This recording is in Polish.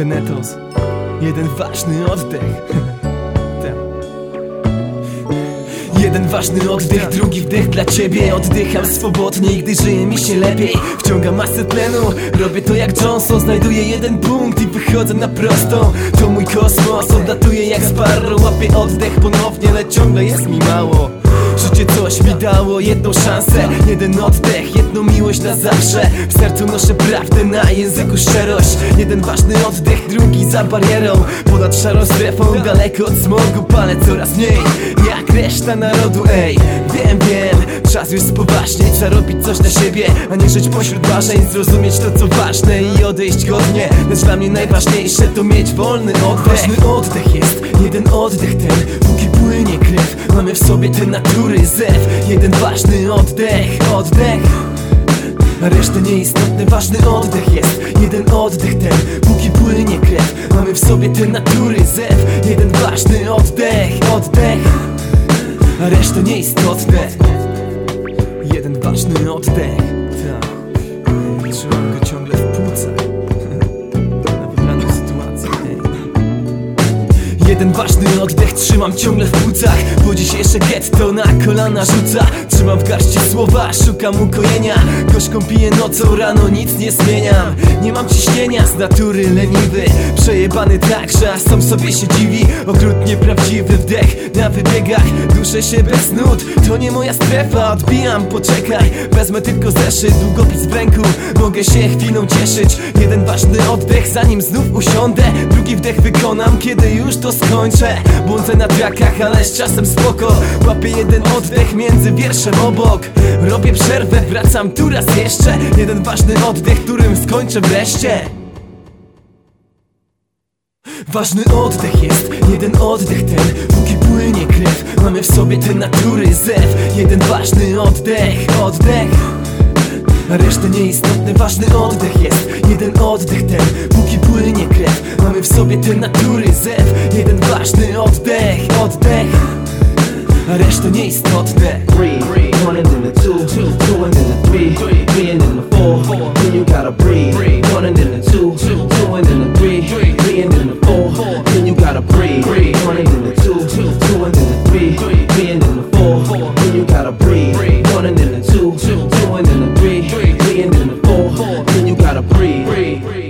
Denetos Jeden ważny oddech. Jeden ważny oddech, drugi wdech dla ciebie. Oddycham swobodnie, gdy żyje mi się lepiej. Wciągam masę tlenu, robię to jak Johnson. Znajduję jeden punkt i wychodzę na prostą To mój kosmos, odlatuję jak Sparrow Łapię oddech ponownie, lecz ciągle jest mi mało Życie coś mi dało, jedną szansę Jeden oddech, jedną miłość na zawsze. W sercu noszę prawdę, na języku szczerość. Jeden ważny oddech, drugi za barierą. Ponad szarą strefą, daleko od smogu Palę coraz mniej, jak reszta narodu Ej, wiem, wiem, czas już spoważnieć Zarobić coś na siebie, a nie żyć pośród marzeń. Zrozumieć to co ważne i odejść godnie. Lecz dla mnie najważniejsze to mieć wolny oddech. Ważny oddech jest, jeden oddech ten Póki sobie tę natury zew. Jeden ważny oddech, oddech. A nieistotne, ważny oddech jest. Jeden oddech ten, póki płynie krew. Mamy w sobie tę natury zew. Jeden ważny oddech, oddech. A reszta nieistotne. Jeden ważny oddech Jeden ważny oddech trzymam ciągle w płucach. Bo dzisiejsze getto na kolana rzuca. Trzymam w garści słowa, szukam ukojenia. Gorzką piję nocą, rano nic nie zmieniam. Nie mam ciśnienia, z natury leniwy. Przejebany tak, że sam sobie się dziwi. Okrutnie prawdziwy wdech na wybiegach. Duszę się bez nut, to nie moja strefa. Odbijam, poczekaj, wezmę tylko zeszyt Długopis w ręku, mogę się chwilą cieszyć. Jeden ważny oddech, zanim znów usiądę. Drugi wdech wykonam, kiedy już to skończę. Błądzę na trakach, ale z czasem spoko. Łapię jeden oddech między wierszem obok. Robię przerwę, wracam tu raz jeszcze. Jeden ważny oddech, którym skończę wreszcie. Ważny oddech jest, jeden oddech ten. Póki płynie krew, mamy w sobie tę natury zew. Jeden ważny oddech, oddech. A reszta nieistotne, ważny oddech jest. Jeden oddech ten, póki płynie krew Ważny oddech, oddech Reszta nieistotne Breathe, one and then a two, two, two and then the three, three and then the four, four. Then you gotta breathe, one and then a two, two, two and then the three, three and then the four, four. Then you gotta breathe, one and then a two, two, two and then the three, three and then the four, four. Then you gotta breathe, one and then a two, two, two and then the three, three and then the four, four. Then you gotta breathe, breathe.